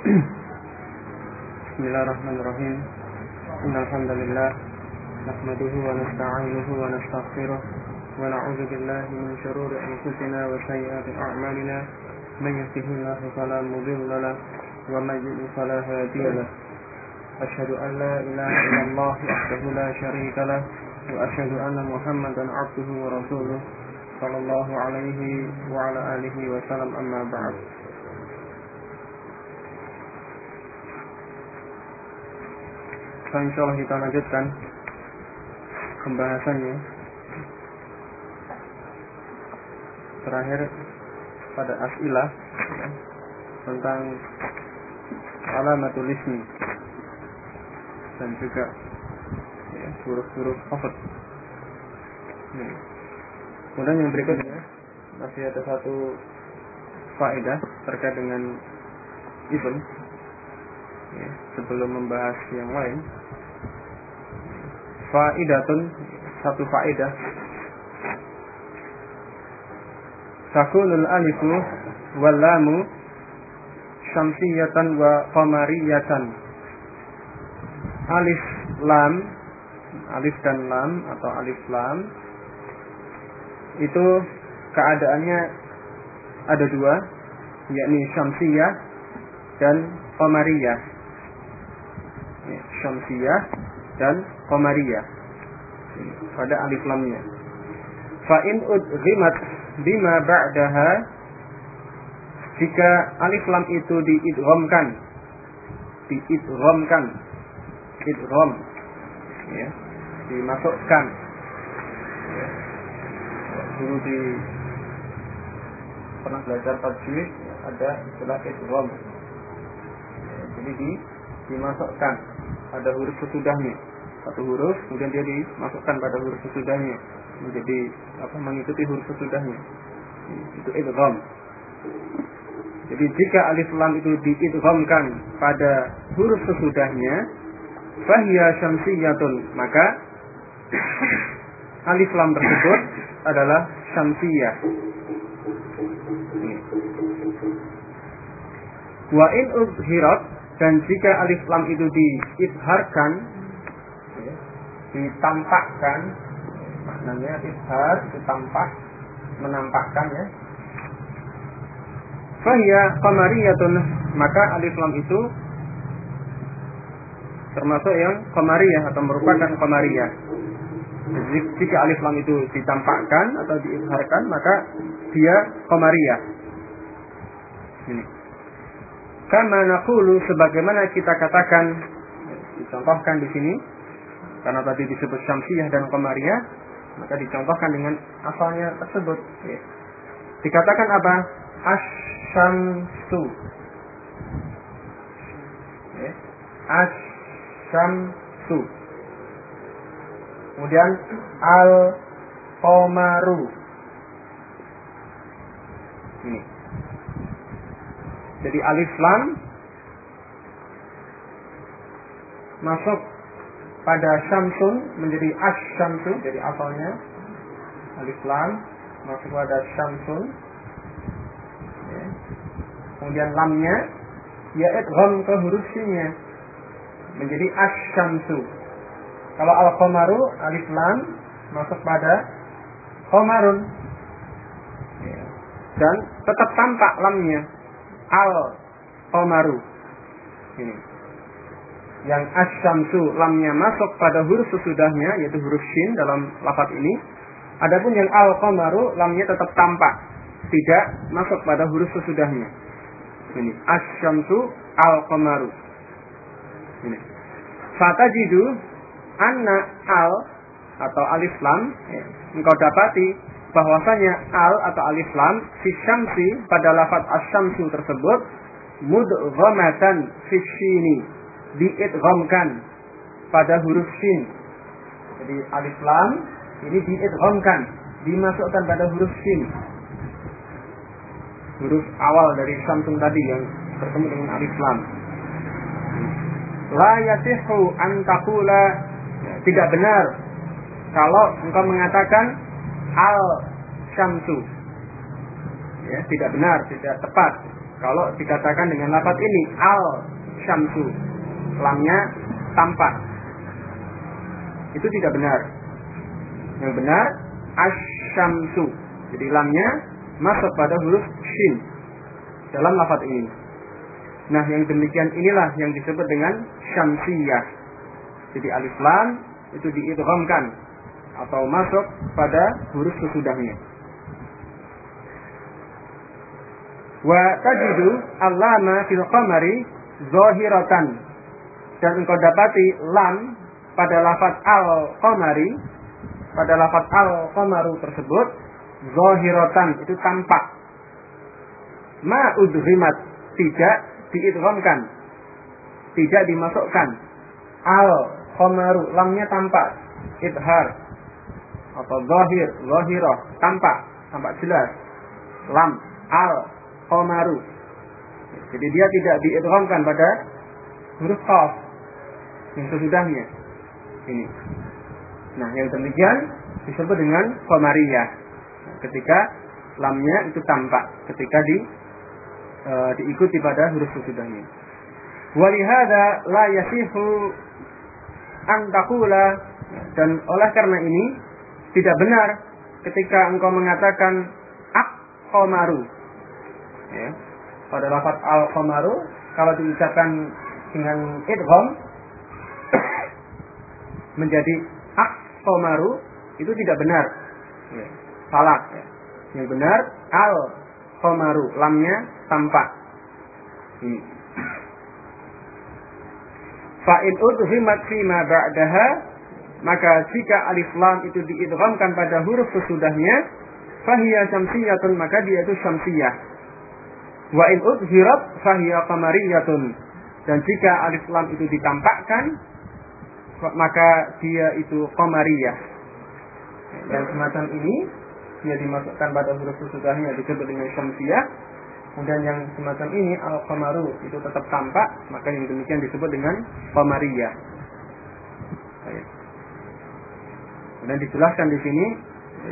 بسم الله الرحمن الرحيم إن الحمد لله نحمده ونستعينه ونستغفره ونعوذ بالله من شرور أنفسنا وسيئات أعمالنا من يهده الله فلا مضل له ومن يضلل فلا هادي له أشهد أن لا إله إلا الله وحده لا شريك له وأشهد أن محمدا عبده ورسوله صلى الله عليه وعلى آله وسلم أما بعد Insya Allah kita lanjutkan pembahasannya terakhir pada asilah ya, tentang alamatul ismi dan juga ya, huruf-huruf khafat. Ya. Kemudian yang berikutnya masih ada satu faedah terkait dengan ibn ya, sebelum membahas yang lain faidatun satu faedah takunul alifu wal lamu syamsiyatan wa qamariyatan. Alif lam alif dan lam atau alif lam itu keadaannya ada dua yakni syamsiyah dan qamariyah ya, syamsiyah dan qamariyah. Pada alif lamnya. Fa in udghimat bima ba'daha jika alif lam itu diidghamkan diidghamkan idgham ya dimasukkan ya. dulu di pernah belajar tajwid ada istilah idgham. Ya, jadi di dimasukkan pada huruf sesudahnya. Satu huruf kemudian dia dimasukkan pada huruf sesudahnya. Menjadi apa mengikuti huruf sesudahnya. Itu idgham jadi jika alif lam itu diidghamkan pada huruf sesudahnya fahiya syamsiyatun maka alif lam tersebut adalah syamsiyah. Wa in ubhirat dan jika alif lam itu diidharkan ditampakkan maknanya idhar ditampak menampakkan ya. Fahya qamariyatun maka alif lam itu termasuk yang qamariyah atau merupakan qamariyah. Jika alif lam itu ditampakkan atau diidharkan maka dia qamariyah. Ini kama naqulu sebagaimana kita katakan dicontohkan di sini karena tadi disebut syamsiyah dan qamariyah maka dicontohkan dengan asalnya tersebut. Ya. dikatakan apa? Asyamsu. Ya. asyamsu. Kemudian al qamaru ini jadi alif lam masuk pada syamsun menjadi asyamsu jadi asalnya. Alif lam masuk pada syamsun. Ya. kemudian lamnya ya idgham ke huruf sinnya menjadi asyamsu. Kalau al qamaru alif lam masuk pada qamarun ya. dan tetap tampak lamnya al qamaru. Ini. Yang asyamsu lamnya masuk pada huruf sesudahnya yaitu huruf shin dalam lafaz ini. Adapun yang al qamaru lamnya tetap tampak tidak masuk pada huruf sesudahnya. Ini. Asyamsu al qamaru. Ini. Fatajidu anna al atau alif lam ya, engkau dapati bahwasanya al atau alif lam fi syamsi pada lafaz asyamsu tersebut mudghamatan fi shini diidghamkan pada huruf shin. Jadi alif lam ini diidghamkan, dimasukkan pada huruf shin. Huruf awal dari samsung tadi yang bertemu dengan alif lam. La yasihu an tidak benar kalau engkau mengatakan al syamsu. Ya, tidak benar, tidak tepat. Kalau dikatakan dengan lafaz ini al syamsu lamnya tampak. Itu tidak benar. Yang benar asyamsu jadi lamnya masuk pada huruf shin dalam lafaz ini. Nah yang demikian inilah yang disebut dengan syamsiyah. Jadi alif lam itu diidghamkan atau masuk pada huruf sesudahnya. Wa tajidu allama fil qamari zahiratan. Dan engkau dapati lam pada lafaz al qamari pada lafaz al qamaru tersebut zahiratan itu tampak. Ma udhimat tidak diidghamkan tidak dimasukkan. Al qamaru lamnya tampak idhar atau zahir zahirah tampak tampak jelas lam al Komaru. Jadi dia tidak diidghamkan pada huruf qaf yang sesudahnya. Ini. Nah, yang demikian disebut dengan qamariyah. ketika lamnya itu tampak ketika di e, diikuti pada huruf sesudahnya. Walihada la yasihu an dan oleh karena ini tidak benar ketika engkau mengatakan ak komaru ya, pada lafaz al qamaru kalau diucapkan dengan idgham menjadi ak qamaru itu tidak benar. Ya, salah. Ya. yang benar al qamaru lamnya tampak. Ini Fa'in udhimat fima ba'daha maka jika alif lam itu diidghamkan pada huruf sesudahnya fahiya syamsiyatun maka dia itu syamsiyah Wa in udhirat fahiya qamariyatun. Dan jika alif lam itu ditampakkan maka dia itu qamariyah. Yang semacam ini dia dimasukkan pada huruf sesudahnya disebut dengan syamsiyah. Kemudian yang semacam ini al qamaru itu tetap tampak, maka yang demikian disebut dengan qamariyah. Kemudian dijelaskan di sini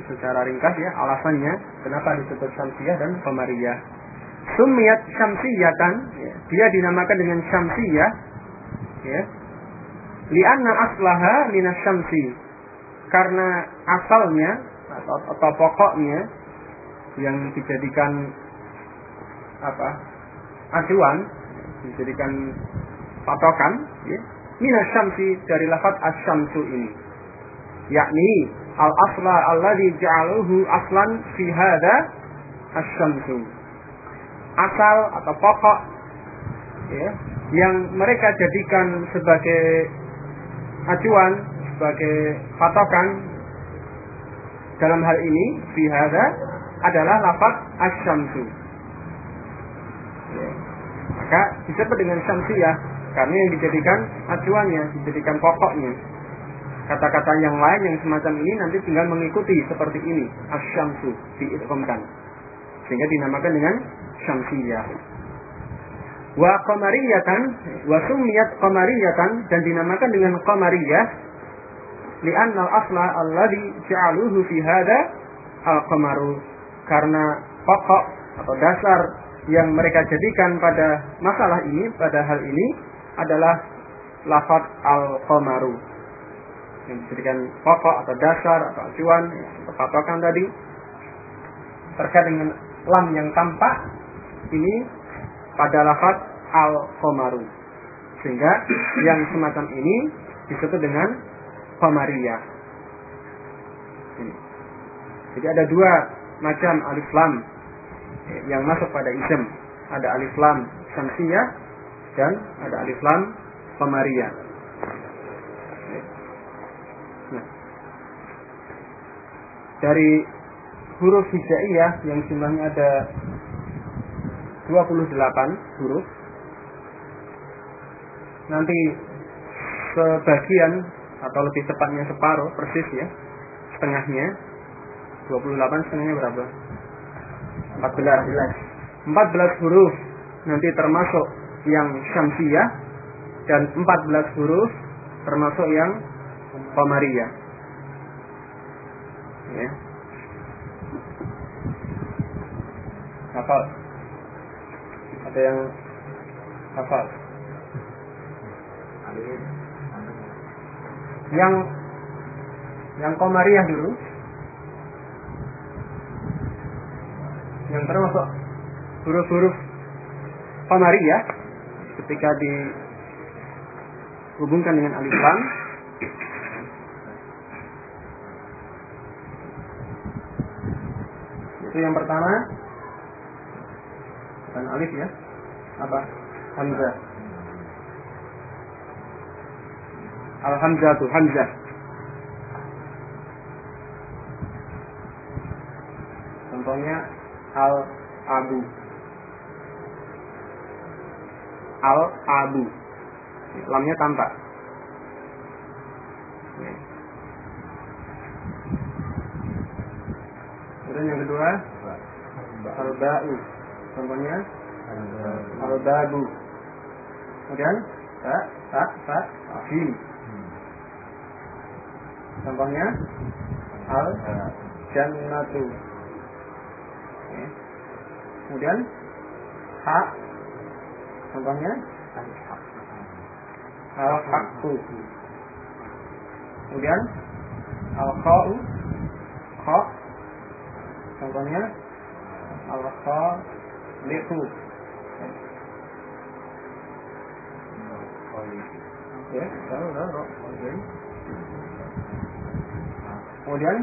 secara ringkas ya alasannya kenapa disebut syamsiyah dan qamariyah. Sumiyat syamsiyatan, ya, dia dinamakan dengan syamsiyah, ya. Lianna aslaha minas syamsi. Karena asalnya atau, atau pokoknya yang dijadikan apa? acuan, dijadikan patokan, ya. Minas syamsi dari lafaz asyamsu ini. Yakni al-asla alladhi ja'aluhu aslan fi hadha asyamsu asal atau pokok ya, yang mereka jadikan sebagai acuan, sebagai patokan dalam hal ini bihada adalah lafaz asyamsu. Ya. Maka disebut dengan syamsiyah karena yang dijadikan acuannya, dijadikan pokoknya. Kata-kata yang lain yang semacam ini nanti tinggal mengikuti seperti ini, asyamsu diidghamkan. Sehingga dinamakan dengan syamsiyah. Wa qamariyatan wa sumiyat qamariyatan dan dinamakan dengan qamariyah li'anna al-asla alladhi ja'aluhu fi hadha al-qamaru karena pokok atau dasar yang mereka jadikan pada masalah ini pada hal ini adalah lafaz al-qamaru yang dijadikan pokok atau dasar atau acuan atau patokan tadi terkait dengan lam yang tampak ini pada lafaz al-qomaru. Sehingga yang semacam ini disebut dengan qamariyah. Jadi ada dua macam alif lam yang masuk pada ism. Ada alif lam syamsiyah dan ada alif lam qamariyah. Nah, dari huruf hijaiyah yang jumlahnya ada 28 huruf. Nanti sebagian atau lebih tepatnya separuh persis ya setengahnya. 28 setengahnya berapa? 14 14 huruf nanti termasuk yang syamsiyah dan 14 huruf termasuk yang qamariyah ya apa Ada yang hafal? Yang yang komariah dulu. Yang termasuk huruf-huruf komariah ketika dihubungkan dengan alif lam itu yang pertama. Bukan alif ya. Apa? Hamzah. Al hamzah tuh hamzah. Contohnya al abu al abu lamnya tampak kemudian yang kedua? Al ba'u contohnya? Al babu kemudian? Ta ta ta jim contohnya? Al jannatu kemudian? Ha. Contohnya? Al haqqu kemudian? Al kha'u kha contohnya al khaliqu ya tahu tahu kemudian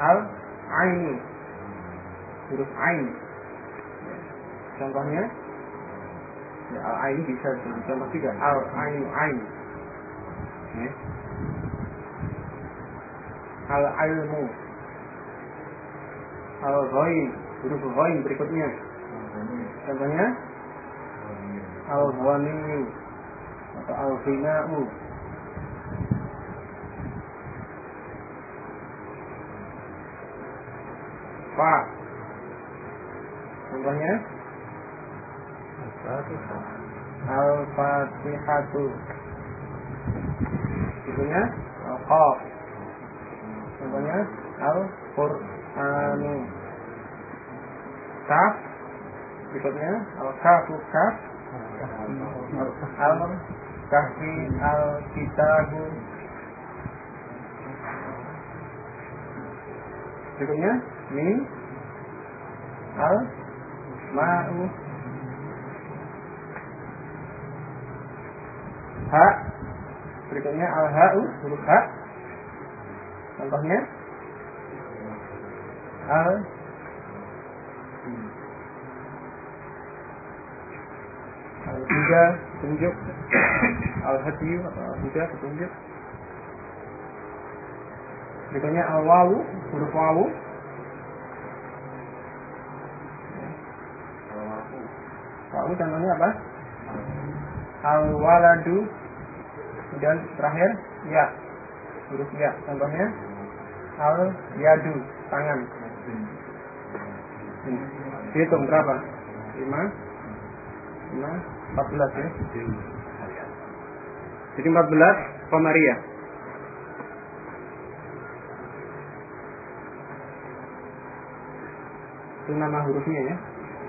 al ainu huruf ain contohnya ya, al ain bisa contoh juga al ain ain. Ya. al ilmu al ghaib huruf ghaib berikutnya. Contohnya al ghaniyu atau al ghina'u. Fa. Contohnya Al-Fatihatu Contohnya Al-Qaf Contohnya Al-Qur'anu Kaf. Berikutnya. Al-Kafu Kaf. Al-Kahfi Al-Kitabu. Berikutnya. Mim Al-Ma'u. Ha. Berikutnya. Al-Ha'u. Huruf Ha Contohnya Al Al-Huda Tunjuk Al-Hadiyu atau Al-Huda Petunjuk. Berikutnya Al-Wawu Huruf Wawu. Wawu. Contohnya apa? Al-Waladu dan terakhir ya. Huruf ya contohnya. Al yadu tangan hitung berapa? Lima? Lima? Empat belas ya? Jadi empat belas komaria itu nama hurufnya ya?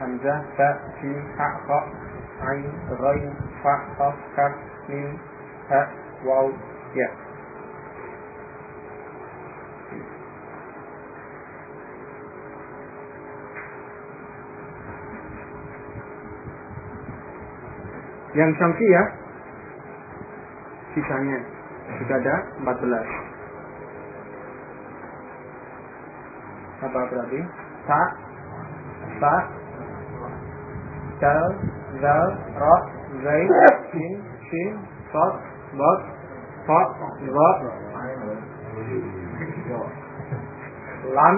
Hamzah ta sin ha kha ain ghain fa qaf kaf mim ha waw ya yang ya? Sisanya. Sudah ada 14 apa berarti? Ta ta dal zal ra zain sin sin sad bad fa ra lam.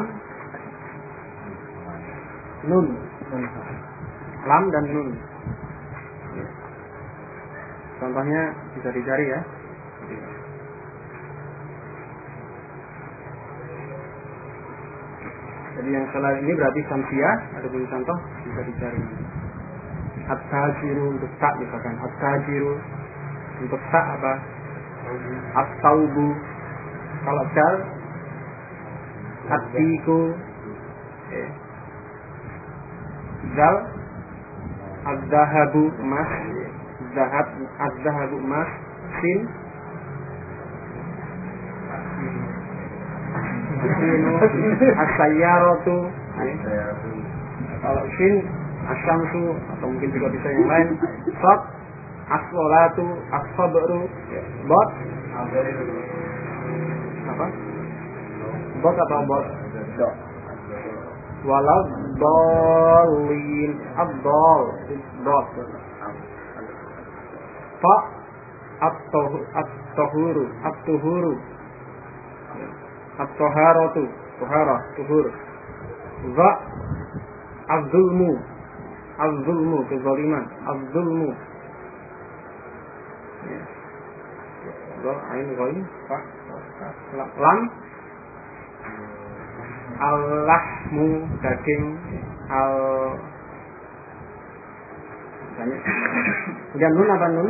Nun. Lam dan nun contohnya bisa dicari ya. Jadi yang salah ini berarti samsia ada pun contoh bisa dicari. At-tajiru untuk tak misalkan. At-tajiru untuk tak apa? At-taubu. Kalau dal at-tiku. Eh. zal Az-zahabu emas. Zahab az-zahabu emas. Sin as-sayyaratu. Kalau sin asyamsu atau mungkin juga bisa yang lain. Sot as-salatu. Bot apa? Bot atau bot? Dot walau dolin abdol dot fa at-tahuru at-tuhuru at-taharatu tuhara tuhur za. Az-zulmu az-zulmu kezaliman. Az-zulmu ya. Ain ghain fa. Lam al-lahmu daging al kemudian nun apa nun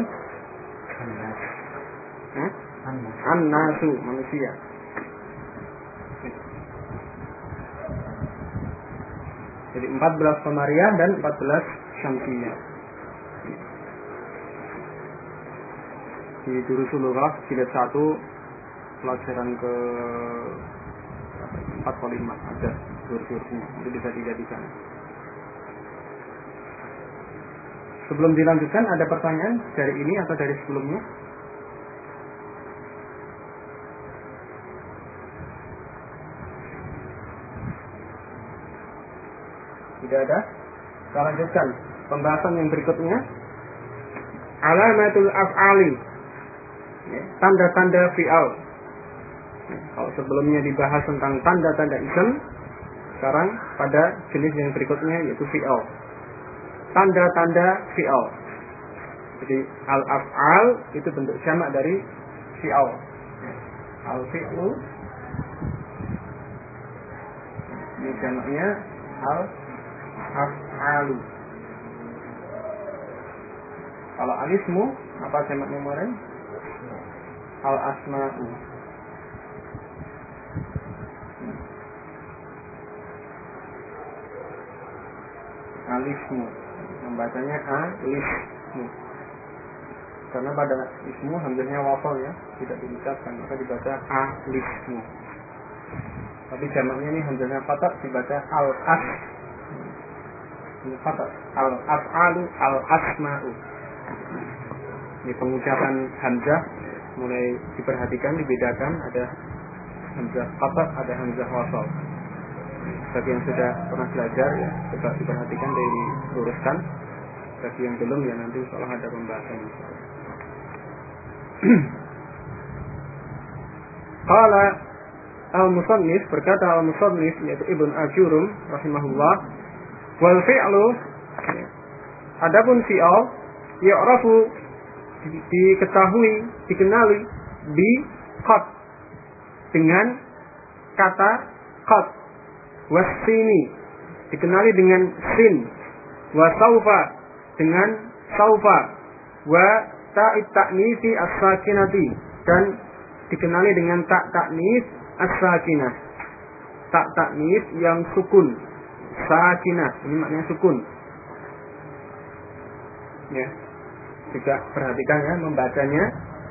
an-nasu manusia. Jadi 14 Komariah dan 14 Syamsiyah di Durusulullah jilid 1 pelajaran ke 4 kali 5 ada sur-surnya itu bisa dilihat di sana sebelum dilanjutkan ada pertanyaan dari ini atau dari sebelumnya tidak ada kita lanjutkan pembahasan yang berikutnya alamatul af'ali ya, tanda-tanda fi'al kalau sebelumnya dibahas tentang tanda-tanda ism, sekarang pada jenis yang berikutnya yaitu fi'al. Tanda-tanda fi'al. Jadi al-af'al itu bentuk jamak dari fi'al. Al-fi'lu ini jamaknya al-af'alu. Kalau alismu apa jamaknya kemarin? Al-asma'u. alismu membacanya alismu karena pada ismu hamzahnya wafal ya tidak diucapkan maka dibaca alismu tapi jamaknya ini hamzahnya fatak dibaca al as al afalu al asma'u ini pengucapan hamzah mulai diperhatikan dibedakan ada hamzah fatak ada hamzah wafal bagi yang sudah pernah belajar ya coba diperhatikan dari luruskan bagi yang belum ya nanti seolah ada pembahasan Qala al-musannif berkata al-musannif yaitu Ibn Ajurum rahimahullah wal fi'lu. Adapun fi'al ya'rafu diketahui dikenali bi qad dengan kata qad wasini dikenali dengan sin. Wa saufa dengan saufa. Wa ta'it ta'nisi as-sakinati dan dikenali dengan tak ta'nis as-sakinah. Tak ta'nis yang sukun sakinah ini maknanya sukun. Ya. Juga perhatikan ya membacanya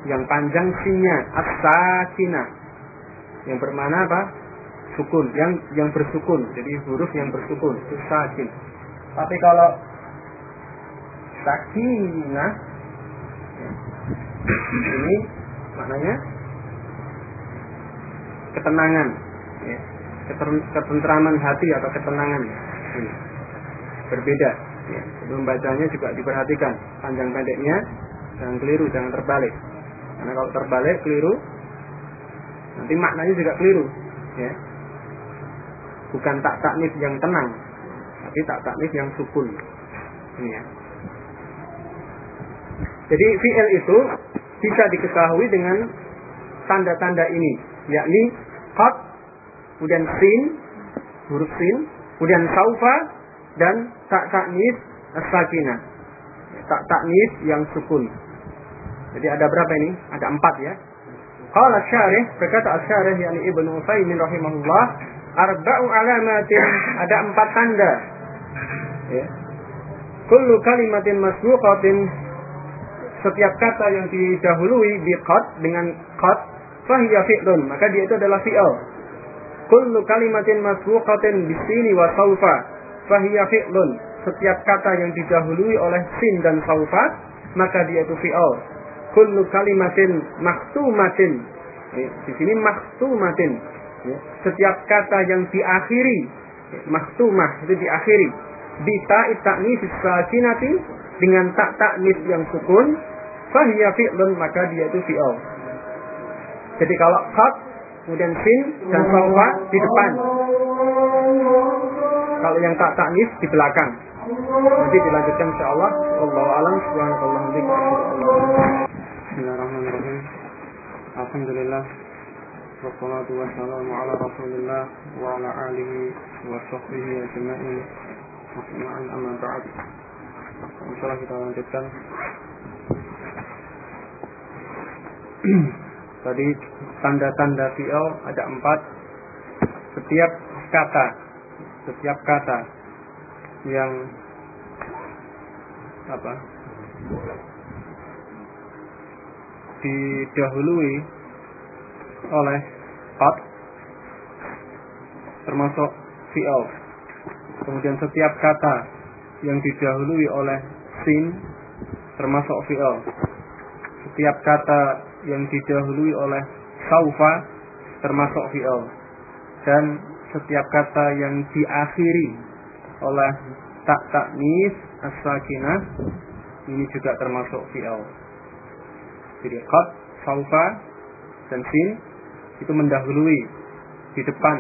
yang panjang sinnya as-sakinah. Yang bermana apa? Sukun. Yang yang bersukun. Jadi huruf yang bersukun itu sakin. Tapi kalau sakinah ini maknanya ketenangan. Ketentraman hati atau ketenangan. Ini. berbeda. Ya. membacanya juga diperhatikan. Panjang pendeknya jangan keliru jangan terbalik. Karena kalau terbalik keliru. Nanti maknanya juga keliru. Ya. Bukan tak taknis yang tenang tapi tak taknis yang sukun. Ini ya. Jadi fi'il itu bisa diketahui dengan tanda-tanda ini yakni qad kemudian sin huruf sin. Kemudian saufa dan tak taknis as-sakinah. Tak taknis yang sukun. Jadi ada berapa ini? Ada empat ya. Qala syarih berkata syarih yakni Ibnu Utsaimin rahimahullah arba'u alamatin. Ada empat tanda. Ya. kullu kalimatin masbuqatin setiap kata yang didahului bi qad dengan qad fahiya fi'lun. Maka dia itu adalah fi'al kullu kalimatin masbuqatin bisini wa saufa fahiya fi'lun. Setiap kata yang didahului oleh sin dan saufa maka dia itu fi'al. Kullu kalimatin maktumatin. Di sini maktumatin. Ya. setiap kata yang diakhiri maktumah itu diakhiri. Bisa itaknis sakinati dengan tak taknis yang sukun fahiya fi'lun maka dia itu fi'al. Jadi kalau qad kemudian sin dan saufa di depan. Kalau yang tak taknis di belakang. Nanti dilanjutkan insyaallah Allah. Alam. Subhanallahi Bismillahirrahmanirrahim. Alhamdulillah. Wassalatu wassalamu ala rasulillah Wa ala alihi wa sahbihi ajma'in. Masma'in amma ba'd. Insyaallah kita lanjutkan. Tadi tanda-tanda fi'al ada empat. Setiap kata Setiap kata Yang Apa Didahului Oleh Qad Termasuk fi'al Kemudian setiap kata Yang didahului oleh Sin Termasuk fi'al Setiap kata yang didahului oleh saufa termasuk fi'il dan setiap kata yang diakhiri oleh tak taknis as-sakinah ini juga termasuk fi'il jadi qad saufa dan sin itu mendahului di depan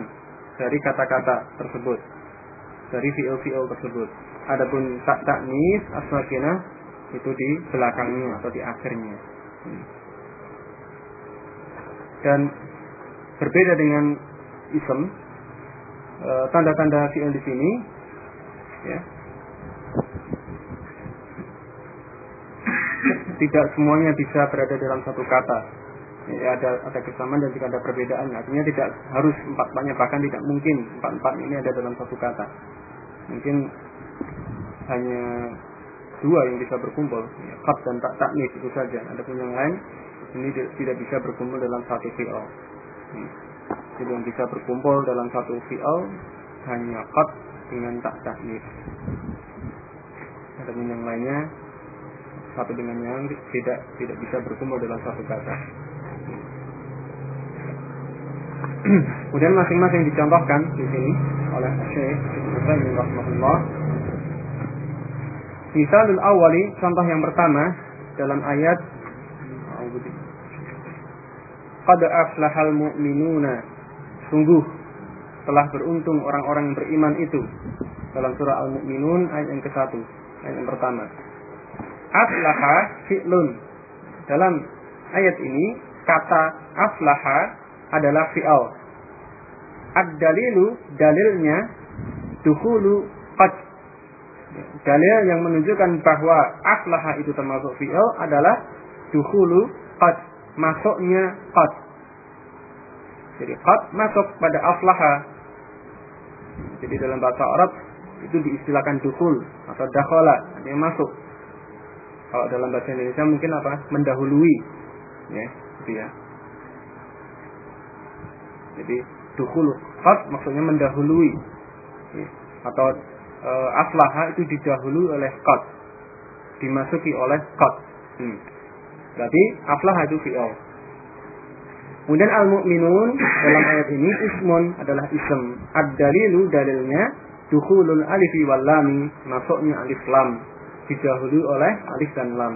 dari kata-kata tersebut. Dari fi'il-fi'il tersebut. Adapun tak taknis as-sakinah itu di belakangnya atau di akhirnya dan berbeda dengan ism e, tanda-tanda fi'il di sini ya. Tidak semuanya bisa berada dalam satu kata. Ya, ada ada kesamaan dan juga ada perbedaan. Artinya tidak harus empat empatnya bahkan tidak mungkin empat empat ini ada dalam satu kata. Mungkin hanya dua yang bisa berkumpul ya, kap dan tak taknis itu saja. Ada pun yang lain ini tidak bisa berkumpul dalam satu fi'al. Jadi yang bisa berkumpul dalam satu fi'al hanya qad dengan tak tahnif. Adapun yang lainnya satu dengan yang tidak tidak bisa berkumpul dalam satu kata. Kemudian masing-masing dicontohkan di sini oleh Syekh. Misalul awali, contoh yang pertama dalam ayat Qad aflahal mu'minuna. Sungguh telah beruntung orang-orang yang beriman itu. Dalam surah Al-Mu'minun ayat yang ke-1, ayat yang pertama. Aflaha fi'lun. Dalam ayat ini kata aflaha adalah fi'al. Ad-dalilu dalilnya dukhulu qad. Dalil yang menunjukkan bahwa aflaha itu termasuk fi'al adalah dukhulu qad masuknya qad. Jadi qad masuk pada aflaha. Jadi dalam bahasa Arab itu diistilahkan dukul atau dakhala, yang masuk. Kalau dalam bahasa Indonesia mungkin apa? Mendahului. Ya, gitu ya. Jadi dukul qad maksudnya mendahului. Ya. Atau e, aflaha itu didahului oleh qad. Dimasuki oleh qad. Hmm. Berarti aflah itu fi'il. Kemudian al-mu'minun dalam ayat ini ismun adalah ism. Ad-dalilu dalilnya dukhulul alifi wal lami, masuknya alif lam didahului oleh alif dan lam.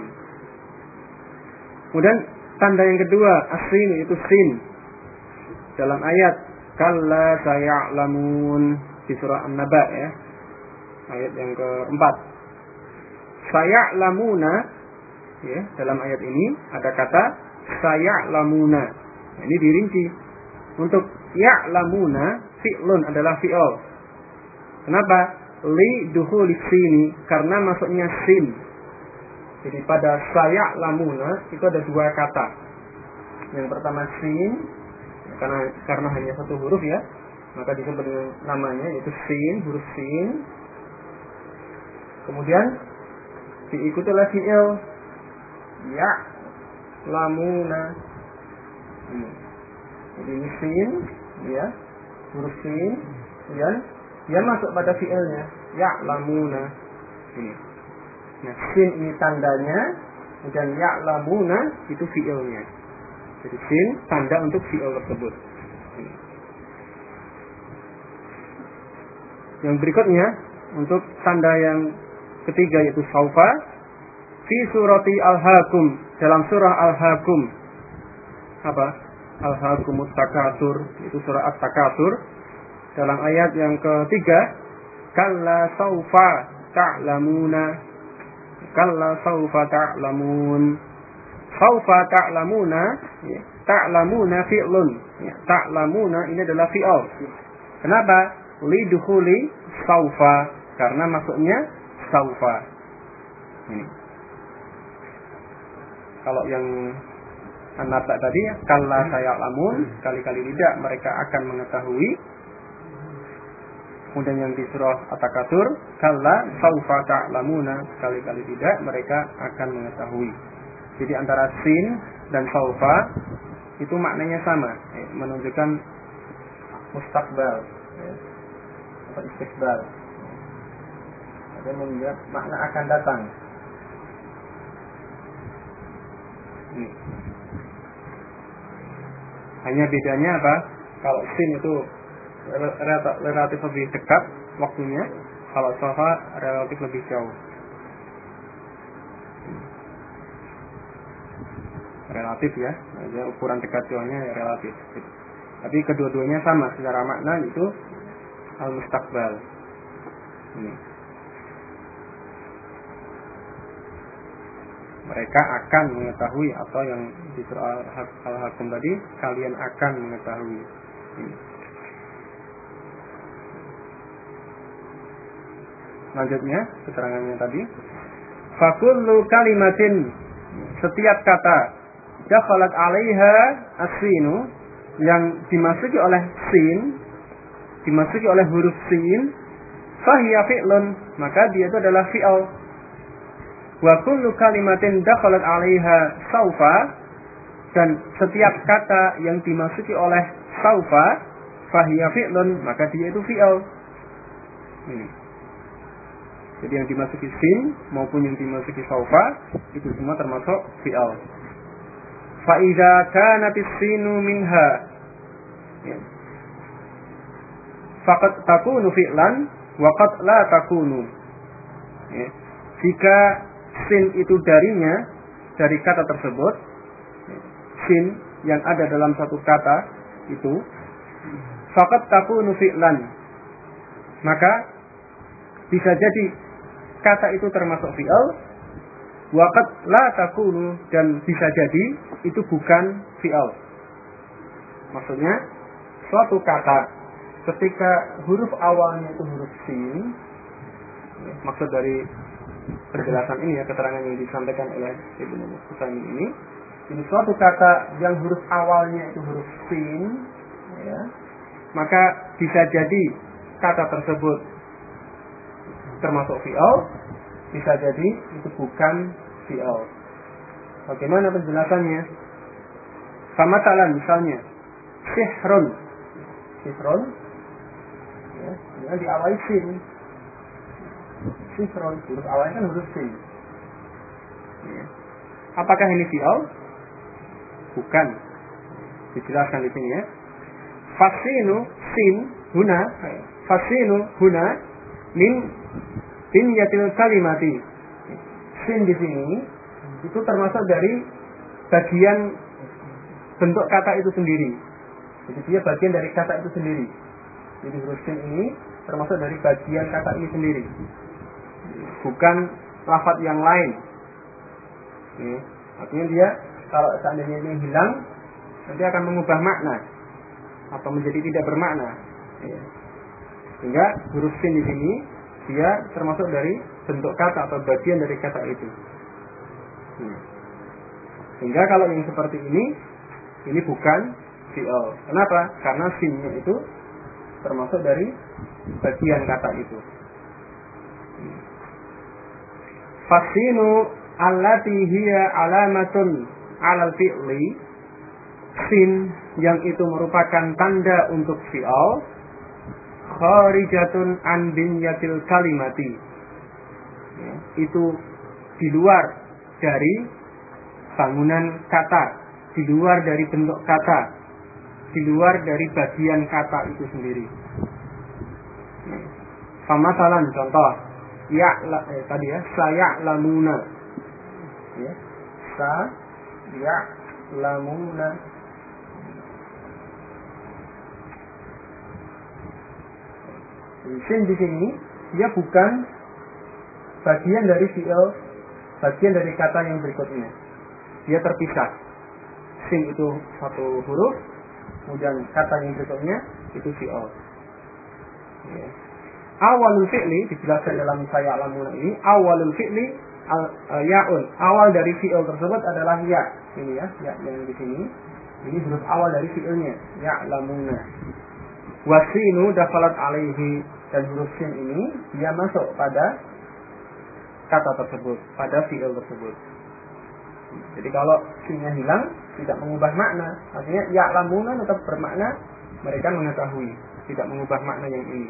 Kemudian tanda yang kedua asin itu sin. Dalam ayat kalla saya'lamun di surah An-Naba ya. Ayat yang keempat. Saya'lamuna ya dalam ayat ini ada kata saya lamuna nah, ini dirinci. Untuk ya lamuna fi'lun adalah fi'ol kenapa? Li duhul sini karena masuknya sin. Jadi pada saya lamuna itu ada dua kata. Yang pertama sin karena karena hanya satu huruf ya maka disebut dengan namanya yaitu sin huruf sin. Kemudian diikuti oleh fi'il ya. Lamuna. Jadi ini sin ya. Huruf sin kemudian dia masuk pada fi'ilnya. Ya lamuna. Ini. Nah sin ini tandanya dan ya lamuna itu fi'ilnya. Jadi sin tanda untuk fi'il tersebut. Yang berikutnya untuk tanda yang ketiga yaitu saufa fi surati al-hakum dalam surah al-hakum. Apa? Al-hakumus takatur itu surah at-takatur dalam ayat yang ketiga kalla saufa ta'lamuna. Kalla saufa ta'lamun. Saufa ta'lamuna ya, ta'lamuna fi'lun. Ya, ta'lamuna ini adalah fi'al. Kenapa? Lidukhuli saufa karena masuknya saufa. Ini. Kalau yang anak tadi, kalla saya lamun, kali-kali tidak mereka akan mengetahui. Kemudian yang di surah At-Takatsur, kalla saufa ta'lamuna, kali-kali tidak mereka akan mengetahui. Jadi antara sin dan saufa itu maknanya sama, eh, menunjukkan mustakbal, ya, atau istiqbal dan membuat makna akan datang. Ini. Hanya bedanya apa? Kalau sin itu relatif lebih dekat waktunya, kalau sofa relatif lebih jauh. Relatif ya, jadi ukuran dekat jauhnya ya relatif. Tapi kedua-duanya sama secara makna itu al-mustaqbal. Ini. Mereka akan mengetahui atau yang di surah Al-Hakim tadi kalian akan mengetahui. Ini. Selanjutnya keterangannya tadi. Fakullu kalimatin setiap kata dakhalat alaiha asinu yang dimasuki oleh sin dimasuki oleh huruf sin fahiya fi'lun maka dia itu adalah fi'al wa kullu kalimatin dakhalat 'alaiha saufa dan setiap kata yang dimasuki oleh saufa fahiya fi'lun maka dia itu fi'al ini. Jadi yang dimasuki sin maupun yang dimasuki saufa itu semua termasuk fi'al fa idza kanatis sinu minha. Ya. faqad takunu fi'lan wa qad la takunu. Ya. jika sin itu darinya dari kata tersebut sin yang ada dalam satu kata itu fakat takunu fi'lan. Maka bisa jadi kata itu termasuk fi'al wakat la takunu dan bisa jadi itu bukan fi'al. Maksudnya suatu kata ketika huruf awalnya itu huruf sin maksud dari penjelasan ini ya keterangan yang disampaikan oleh Ibnu Husain ini. Ini suatu kata yang huruf awalnya itu huruf sin ya, maka bisa jadi kata tersebut termasuk fi'al bisa jadi itu bukan fi'al. Bagaimana penjelasannya? Sama talan misalnya sihrun. Sihrun. Ya, diawali sin sifron huruf awalnya kan huruf sin ya. apakah ini fi'al? Bukan. Dijelaskan di sini ya. Fasinu sin huna. Fasinu huna min bin yatil kalimati. Sin di sini itu termasuk dari bagian bentuk kata itu sendiri. Jadi dia bagian dari kata itu sendiri. Jadi huruf sin ini termasuk dari bagian kata ini sendiri bukan lafat yang lain. Ya. Artinya dia kalau seandainya ini hilang, nanti akan mengubah makna atau menjadi tidak bermakna. Ya. Sehingga huruf sin di sini dia termasuk dari bentuk kata atau bagian dari kata itu. Ya. Sehingga kalau yang seperti ini, ini bukan fi'al. Kenapa? Karena sinnya itu termasuk dari bagian kata itu. Fasinu allati hiya alamatun alal fi'li. Sin yang itu merupakan tanda untuk fi'al. Kharijatun an binyatil kalimati. Ya, itu di luar dari bangunan kata. Di luar dari bentuk kata. Di luar dari bagian kata itu sendiri. Sama salam contoh ya eh, tadi ya saya lamuna ya sa ya lamuna Sin di sini dia bukan bagian dari fi'il, bagian dari kata yang berikutnya. Dia terpisah. Sin itu satu huruf, kemudian kata yang berikutnya itu fi'il. Ya. Awalul fi'li dijelaskan dalam saya lamuna ini, awalul fi'li al, uh, yaun. Awal dari fi'il tersebut adalah ya. Ini ya, ya yang di sini. Ini huruf awal dari fi'ilnya, ya lamuna. Wasinu dafalat alaihi dan huruf sin ini dia masuk pada kata tersebut, pada fi'il tersebut. Jadi kalau sinnya hilang tidak mengubah makna, artinya ya lamuna tetap bermakna mereka mengetahui, tidak mengubah makna yang ini.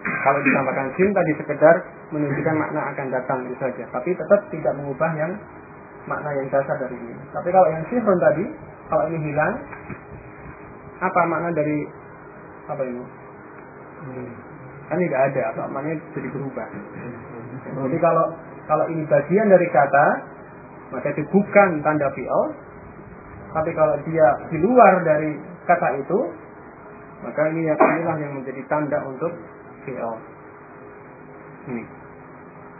Kalau ditambahkan sin tadi sekedar menunjukkan makna akan datang itu saja, tapi tetap tidak mengubah yang makna yang dasar dari ini. Tapi kalau yang sihron tadi, kalau ini hilang, apa makna dari apa ini? Hmm. Kan tidak ada, apa maknanya jadi berubah. Jadi kalau kalau ini bagian dari kata, maka itu bukan tanda fi'al. Tapi kalau dia di luar dari kata itu, maka ini yang inilah yang menjadi tanda untuk fi'al. Ini.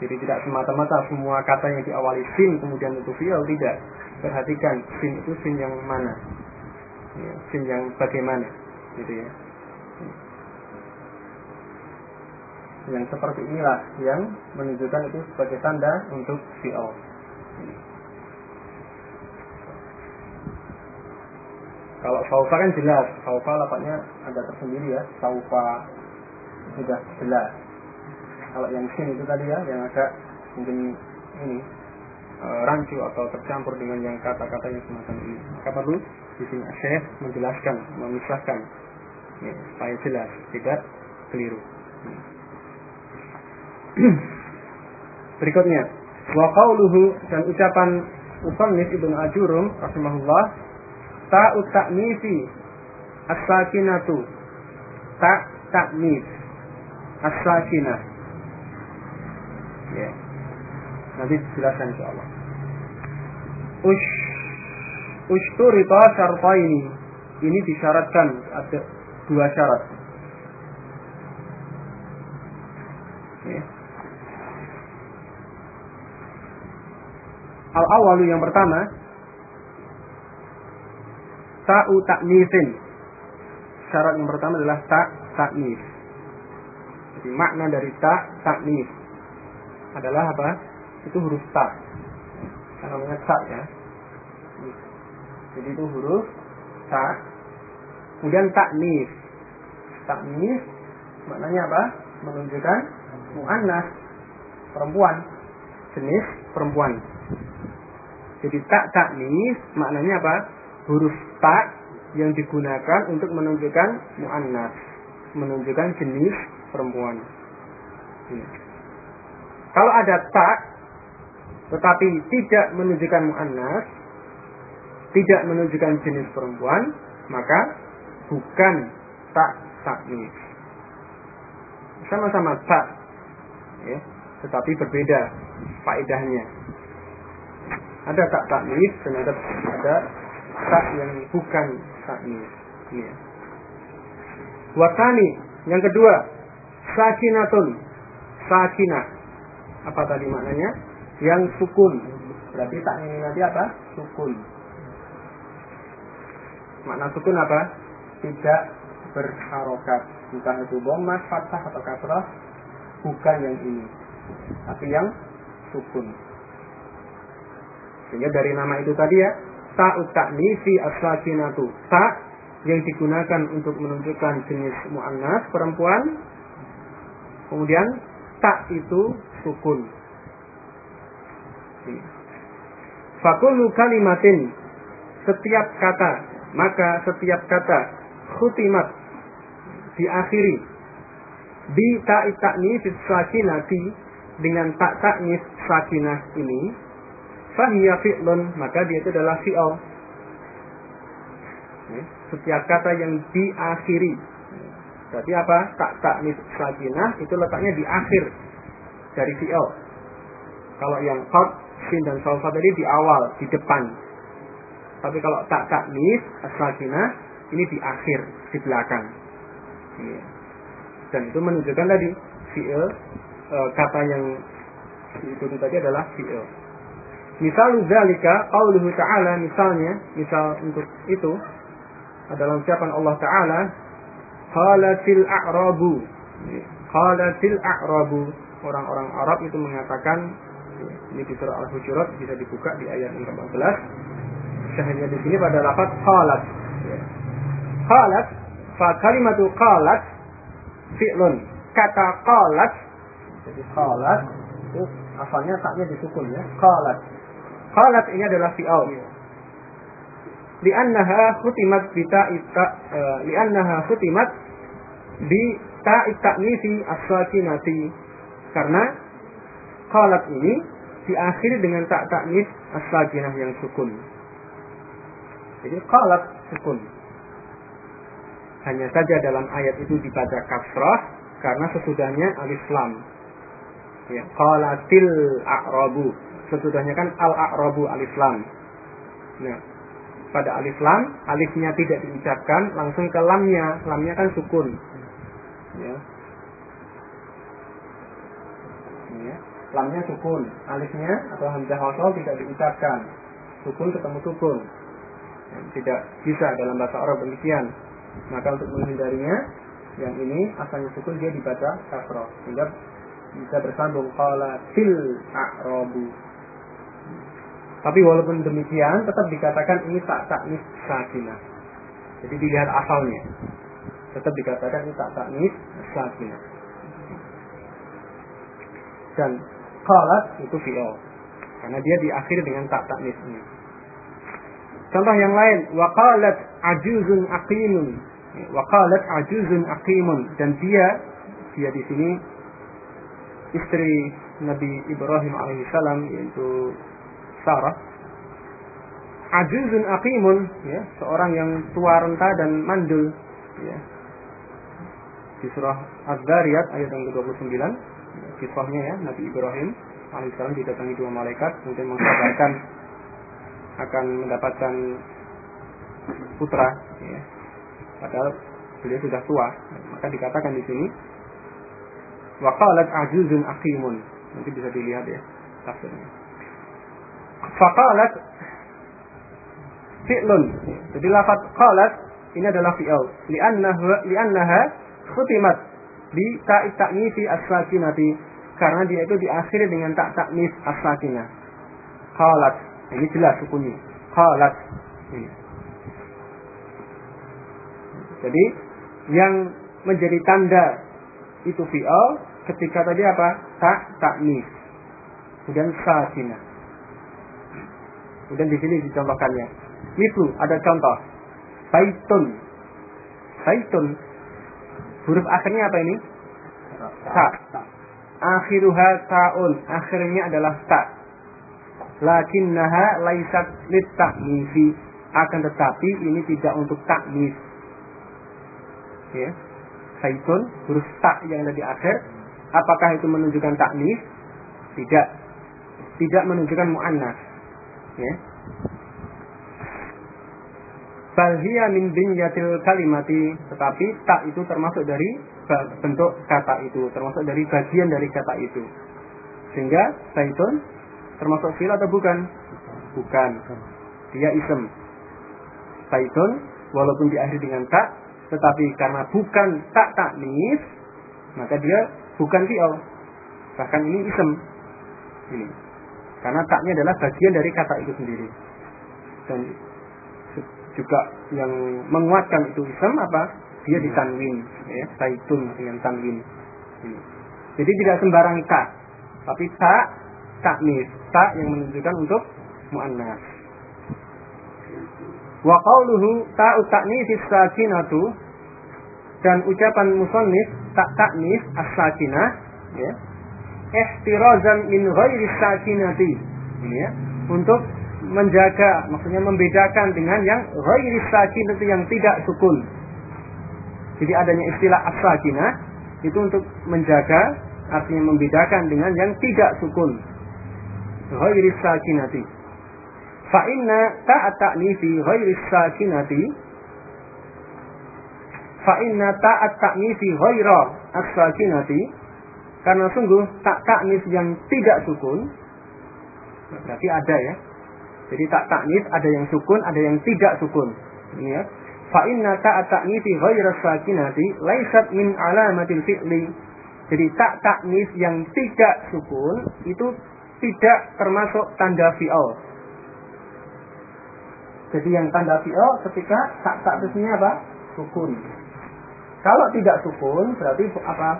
Jadi tidak semata-mata semua kata yang diawali sin kemudian itu fi'al tidak. Perhatikan sin itu sin yang mana. Ya, sin yang bagaimana. Gitu ya. Yang seperti inilah yang menunjukkan itu sebagai tanda untuk fi'al. Kalau saufa kan jelas, saufa lapaknya ada tersendiri ya, saufa sudah jelas. Kalau yang sin itu tadi ya, yang agak mungkin ini e, rancu atau tercampur dengan yang kata-kata yang semacam ini. Maka perlu di sini Syekh menjelaskan, memisahkan ya, supaya jelas, tidak keliru. Berikutnya, wa qauluhu dan ucapan Musannif Ibnu Ajurum rahimahullah ta'ut ta'nifi as-sakinatu ta ta'nif as-sakinah. Ya. Nanti jelaskan insyaallah. Ush. Ushturita syartaini. Ini disyaratkan ada dua syarat. Ya. al awalu yang pertama. Ta'u ta'nifin syarat yang pertama adalah ta ta'nif makna dari ta ta'nif adalah apa? Itu huruf ta. Yang namanya ta ya. Jadi itu huruf ta. Kemudian taknif. Taknif maknanya apa? Menunjukkan muannas perempuan jenis perempuan. Jadi tak taknif maknanya apa? Huruf ta yang digunakan untuk menunjukkan muannas, menunjukkan jenis perempuan. Hmm. Kalau ada tak, tetapi tidak menunjukkan mu'annas, tidak menunjukkan jenis perempuan, maka bukan tak taknis. Sama-sama tak, ya, tetapi berbeda faedahnya. Ada tak taknis dan ada, ada tak yang bukan taknis. Ya. Watani yang kedua sakinatun. Sakinah apa tadi maknanya? Yang sukun. Berarti tak ini nanti apa? Sukun. Makna sukun apa? Tidak berharokat. Entah itu bomas fathah atau kasrah bukan yang ini. Tapi yang sukun. Sehingga dari nama itu tadi ya ta'ut ta'nifi as-sakinatu. Ta yang digunakan untuk menunjukkan jenis mu'annas perempuan Kemudian tak itu sukun. Fakulu kalimatin setiap kata maka setiap kata khutimat diakhiri. Bi ta'i ta'nif sakinati dengan tak ta'nif sakinah ini fahiya fi'lun maka dia itu adalah fi'al. Setiap kata yang diakhiri berarti apa? Tak ta'nif sakinah itu letaknya di akhir dari fi'al kalau yang qad sin dan salsa tadi di awal di depan. Tapi kalau tak taknis as-sakinah ini di akhir di belakang. Iya. dan itu menunjukkan tadi fi'il e, kata yang itu tadi adalah fi'il. Misal zalika qauluhu ta'ala misalnya misal untuk itu adalah ucapan Allah Ta'ala qalatil a'rabu qalatil a'rabu orang-orang Arab itu mengatakan ini di surah Al-Hujurat bisa dibuka di ayat 14. Syahidnya di sini pada lafaz qalat. Qalat fa kalimatu qalat fi'lun. Kata qalat jadi qalat itu asalnya taknya disukun ya. Qalat. Qalat ini adalah fi'al. Li'annaha khutimat bi ta'ita uh, li'annaha khutimat bi ta'it ta'nisi as-sakinati. Karena qalat ini diakhiri dengan tak taknis as-sakinah yang sukun. Jadi qalat sukun. Hanya saja dalam ayat itu dibaca kasrah karena sesudahnya alif lam. Ya, qalatil a'rabu. Sesudahnya kan al-a'rabu alif lam. Nah, pada alif lam, alifnya tidak diucapkan, langsung ke lamnya. Lamnya kan sukun. Ya, lamnya sukun, alifnya atau hamzah wasal tidak diucapkan. Sukun ketemu sukun. Tidak bisa dalam bahasa Arab demikian. Maka untuk menghindarinya, yang ini asalnya sukun dia dibaca kasroh sehingga bisa bersambung qala til a'rabu. Tapi walaupun demikian tetap dikatakan ini tak taknis sakinah. Jadi dilihat asalnya. Tetap dikatakan ini tak taknis sakinah. Dan Qalat itu fi'il. Karena dia diakhiri dengan tak taknis ini. Contoh yang lain, waqalat ajuzun aqimun. Waqalat ajuzun aqimun dan dia dia di sini istri Nabi Ibrahim alaihissalam yaitu Sarah. Ajuzun aqimun ya, seorang yang tua renta dan mandul ya. Di surah Az-Zariyat ayat yang ke-29 kisahnya ya Nabi Ibrahim alaihissalam didatangi dua malaikat kemudian mengkabarkan akan mendapatkan putra ya. padahal beliau sudah tua. Maka dikatakan di sini waqalat ajuzun aqimun. Nanti bisa dilihat ya tafsirnya. Faqalat fi'lun. Jadi lafaz qalat ini adalah fi'il. Li'annaha li'annaha khutimat bi ta'i ta'nifi as-sakinati karena dia itu diakhiri dengan tak taknis as-sakinah. Qalat. Ini jelas sukunya. Qalat. Ini. Jadi yang menjadi tanda itu fi'al ketika tadi apa? Tak taknis. Kemudian sakinah. Kemudian di sini dicontohkannya. Itu ada contoh. Baitun. Baitun Huruf akhirnya apa ini? Ta. Akhiruha ta'un. Akhirnya adalah ta. Lakinnaha laisat lit ta'nisi. Akan tetapi ini tidak untuk taknis. Ya. Saitun, huruf ta yang ada di akhir. Apakah itu menunjukkan taknis? Tidak. Tidak menunjukkan mu'annas. Ya. Balhia min binyatil kalimati. Tetapi tak itu termasuk dari bentuk kata itu. Termasuk dari bagian dari kata itu. Sehingga saitun termasuk fil atau bukan? Bukan. Dia isem. Saitun walaupun diakhiri dengan tak. Tetapi karena bukan tak taknis. Maka dia bukan fi'al. Bahkan ini isem. Ini. Karena taknya adalah bagian dari kata itu sendiri. Dan juga yang menguatkan itu Islam apa? Dia ditanwin, ya, saitun dengan tanwin. Jadi tidak sembarang tak, tapi tak taknis. ta yang menunjukkan untuk muannas. Wa qawluhu ta'u ta'nifis sakinatu dan ucapan musannif tak ta'nif as-sakinah ya. Ihtirazan min ghairi sakinati. Ya. Untuk menjaga, maksudnya membedakan dengan yang ghairi sakinati yang tidak sukun. Jadi adanya istilah as-sakinah itu untuk menjaga artinya membedakan dengan yang tidak sukun. Ghairi sakinati. Fa inna ta'at ta'nifi ghairi sakinati Fa inna ta'at ta'nifi ghaira as-sakinati karena sungguh tak taknis yang tidak sukun berarti ada ya. Jadi tak taknis ada yang sukun, ada yang tidak sukun. Ini ya. Fa inna ta'at ta'nifi ghaira sakinati laisat min alamatil fi'li. Jadi tak taknis yang tidak sukun itu tidak termasuk tanda fi'al. Jadi yang tanda fi'il ketika tak tak apa? Sukun. Kalau tidak sukun berarti apa?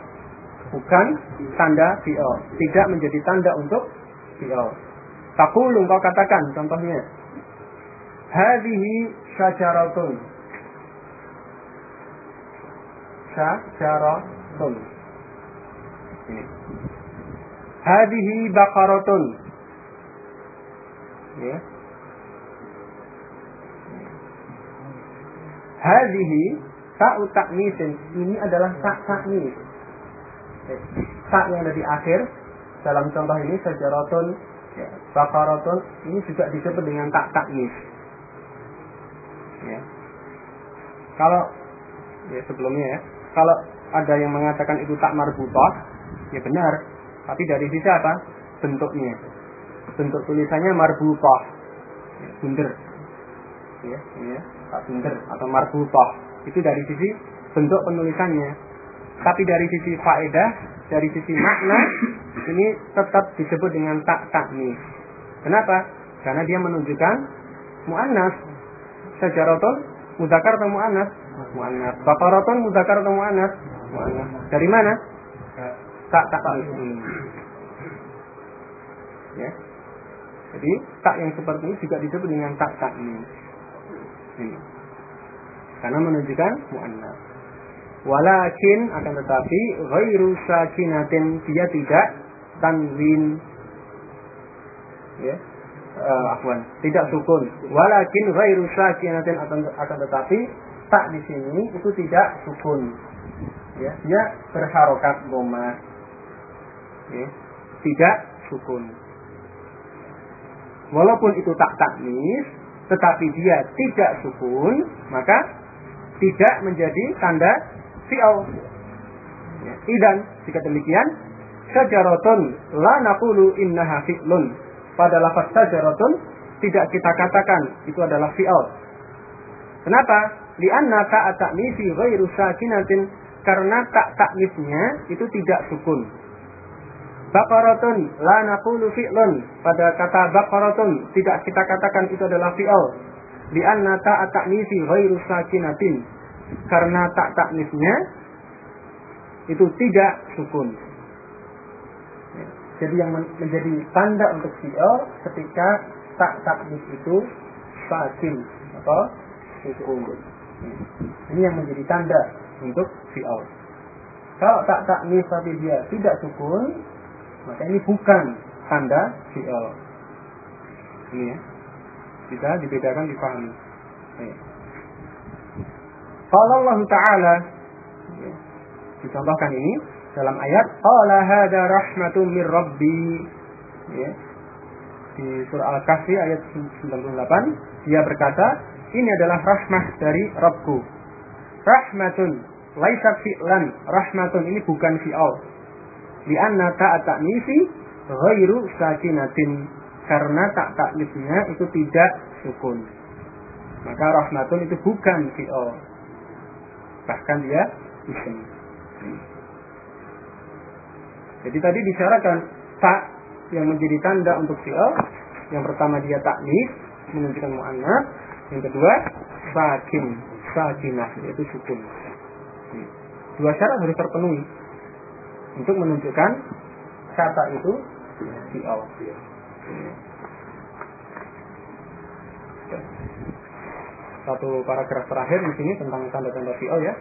Bukan tanda fi'il. Tidak menjadi tanda untuk fi'il. Takulung kau katakan contohnya. Hadhihi syajaratun. Syajaratun. Ini. Hadhihi bakaratun. Ya. Hadhihi ta'u ta'nisin. Ini adalah tak ta'nis. Tak yang ada di akhir dalam contoh ini sajaratun bakaratun ini juga disebut dengan tak ta'nis. Ya. Kalau ya sebelumnya ya, kalau ada yang mengatakan itu tak marbutah, ya benar. Tapi dari sisi apa? Bentuknya. Bentuk tulisannya marbutah. Ya, bunder. Ya, ya tak bunder atau marbutah itu dari sisi bentuk penulisannya tapi dari sisi faedah dari sisi makna ini tetap disebut dengan tak taknis kenapa? Karena dia menunjukkan muannas. Sejaroton mudakar atau muannas? Muannas. Bakaroton mudakar atau muannas? Muannas. Dari mana? Tak tak. Taknis ya. Jadi tak yang seperti ini juga disebut dengan tak taknis ini. Karena menunjukkan muannas. Walakin akan tetapi ghairu sakinatin dia tidak tanwin ya uh, afwan tidak sukun walakin ghairu sakinatin akan akan tetapi tak di sini itu tidak sukun ya dia berharokat goma ya tidak sukun walaupun itu tak taknis tetapi dia tidak sukun, maka tidak menjadi tanda fi'al. Ya. Idan, jika demikian, sajaratun la naqulu innaha fi'lun. Pada lafaz sajaratun tidak kita katakan itu adalah fi'al. Kenapa? Lianna ta'at ta'nisi ghairu sakinatin karena tak taknisnya itu tidak sukun. Bakaratun la naqulu fi'lun. Pada kata bakaratun tidak kita katakan itu adalah fi'al. Di anna ta'at ta'nisi ghairu sakinatin. Karena tak taknisnya itu tidak sukun. Jadi yang menjadi tanda untuk fi'al ketika tak taknis itu sakin atau sukun. Ini yang menjadi tanda untuk fi'al. Kalau tak taknis tapi dia tidak sukun, maka ini bukan tanda fi'il. Ini ya. Bisa dibedakan dipahami. Kalau Allah Ta'ala ya, dicontohkan ini dalam ayat qala hada rahmatun mir rabbi. Ya. di surah Al-Kahfi ayat 98 dia berkata ini adalah rahmah dari Rabbku. Rahmatun laisat fi'lan. Rahmatun ini bukan fi'al. Di anna ta'at ta'nisi ghairu sakinatin. Karena tak taknisnya itu tidak sukun. Maka rahmatun itu bukan fi'o bahkan dia isim jadi tadi disyaratkan tak yang menjadi tanda untuk fi'il. Yang pertama dia taklis menunjukkan mu'annas. Yang kedua sakin, sakinah yaitu sukun. Dua syarat harus terpenuhi untuk menunjukkan kata itu fi'il. Satu paragraf terakhir di sini tentang tanda-tanda fi'il ya.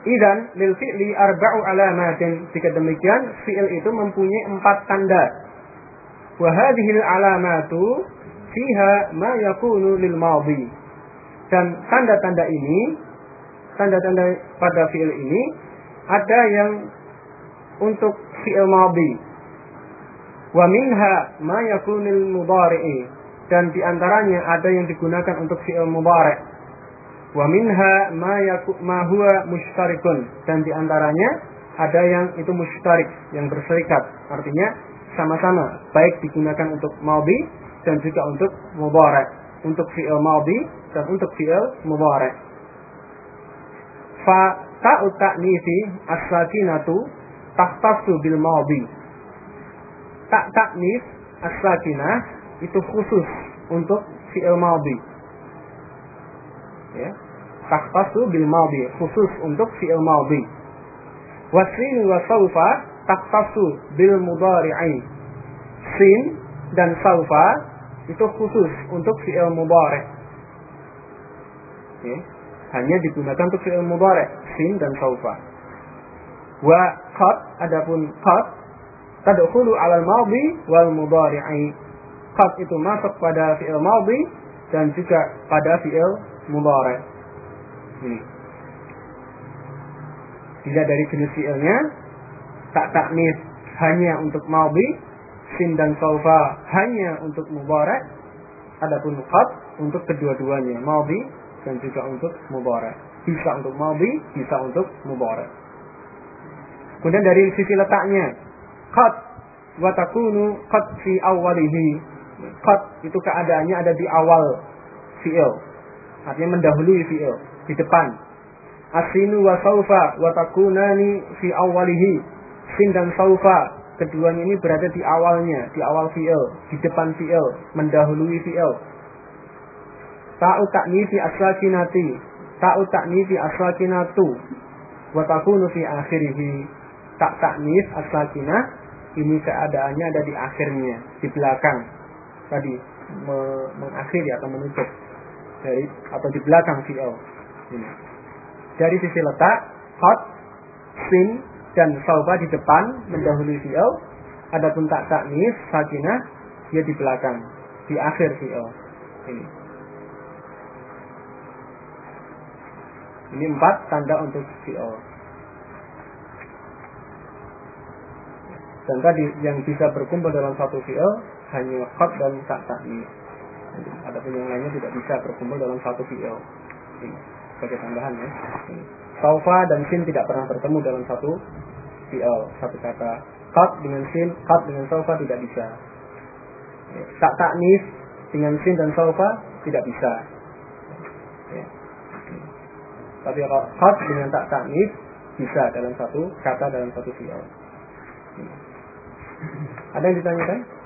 Idan lil fi'li arba'u alamatin. Jika demikian, fi'il itu mempunyai empat tanda. Wa hadhihi alamatu fiha ma yakunu lil madhi. Dan tanda-tanda ini, tanda-tanda pada fi'il ini ada yang untuk fi'il madhi. Wa minha ma yakunul mudhari'i dan di antaranya ada yang digunakan untuk fi'il mudhari' Wa minha ma yaku, ma huwa mushtarikun. Dan di antaranya ada yang itu mushtarik yang berserikat. Artinya sama-sama baik digunakan untuk madhi dan juga untuk mudhari. Untuk fi'il madhi dan untuk fi'il mudhari. Fa ta'u ta'nifi as-sakinatu tahtasu bil madhi tak ta'nif as-sakinah itu khusus untuk fi'il madhi ya. Takhtasu bil madhi khusus untuk fi'il madhi wasin wa saufa takhtasu bil mudhari'i sin dan saufa itu khusus untuk fi'il mudhari' ya. hanya digunakan untuk fi'il mudhari' sin dan saufa. Wa qad adapun qad tadkhulu 'ala al-madhi wal mudhari'i qad itu masuk pada fi'il madhi dan juga pada fi'il mudhari. Dilihat dari jenis fi'ilnya, tak taknis hanya untuk madhi, sin dan saufa hanya untuk mudhari, adapun qad untuk kedua-duanya, madhi dan juga untuk mudhari. Bisa untuk madhi, bisa untuk mudhari. Kemudian dari sisi letaknya, qad wa takunu qad fi awalihi. Qad itu keadaannya ada di awal fi'il artinya mendahului fi'il di depan. Asinu wa saufa wa takunani fi awalihi. Sin dan saufa keduanya ini berada di awalnya di awal fi'il di depan fi'il mendahului fi'il ta'u ta'nifi aswakinati. Ta'u ta'nifi aswakinatu. Wa takunu fi akhirih tak ta'nif aswakinah ini keadaannya ada di akhirnya di belakang. Tadi mengakhiri atau menutup dari atau di belakang fi'il ini. Dari sisi letak, hot, sin, dan sauba di depan mendahului fi'il. Adapun tak taknis, sakinah, dia di belakang, di akhir fi'il. Ini. Ini empat tanda untuk fi'il. Dan tadi yang bisa berkumpul dalam satu fi'il hanya hot dan tak taknis. Adapun yang lainnya tidak bisa berkumpul dalam satu fi'il. Sebagai tambahan ya. Ini. Saufa dan sin tidak pernah bertemu dalam satu fi'il, satu kata. Kat dengan sin, kat dengan saufa tidak bisa. Ya. Tak taknis dengan sin dan saufa tidak bisa. Ya. Tapi kalau kat dengan tak taknis bisa dalam satu kata dalam satu fi'il. Ada yang ditanyakan?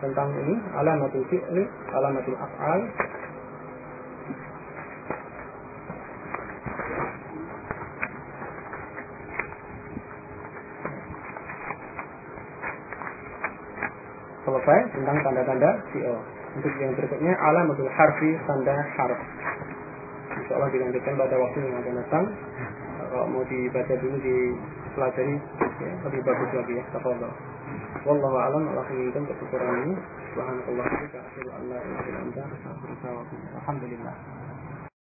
Tentang ini alamatul fi'li, alamatul af'al. Selesai tentang tanda-tanda fi'il. Untuk yang berikutnya alamatul harfi, tanda harf. Insya Allah dilanjutkan pada waktu yang akan datang. Kalau mau dibaca dulu dipelajari ya, lebih bagus lagi ya. Tafadhol. Wallahu a'lam Allah menginginkan kekurangan ini. Subhanallah wa bihamdihi Alhamdulillah.